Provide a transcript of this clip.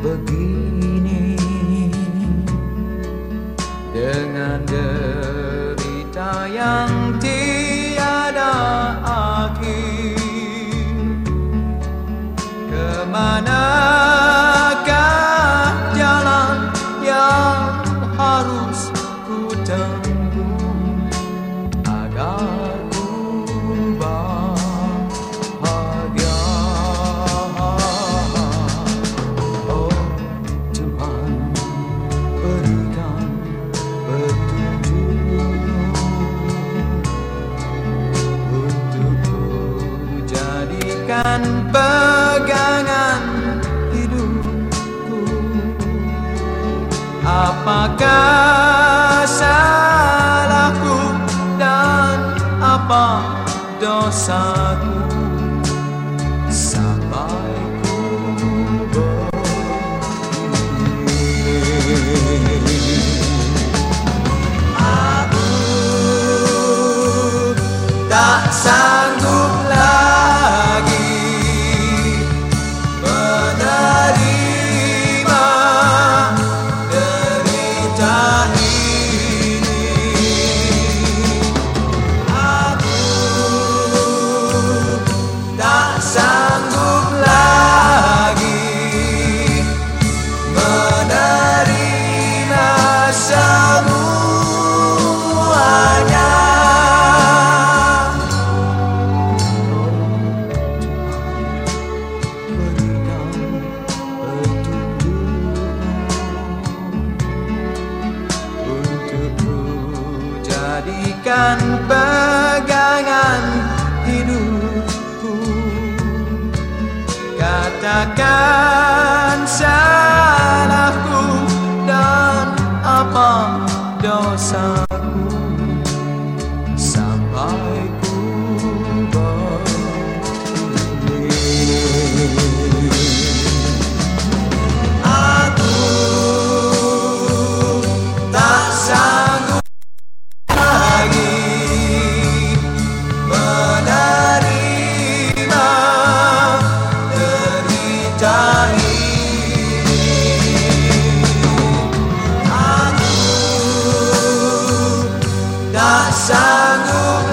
Begini? Dengan derita yang jadikan pegangan hidupku. Apakah salahku dan apa dosaku? Sampai ku Aku tak sanggup derita ini. Jadikan pegangan hidupku. Katakan salahku dan apa dosaku tak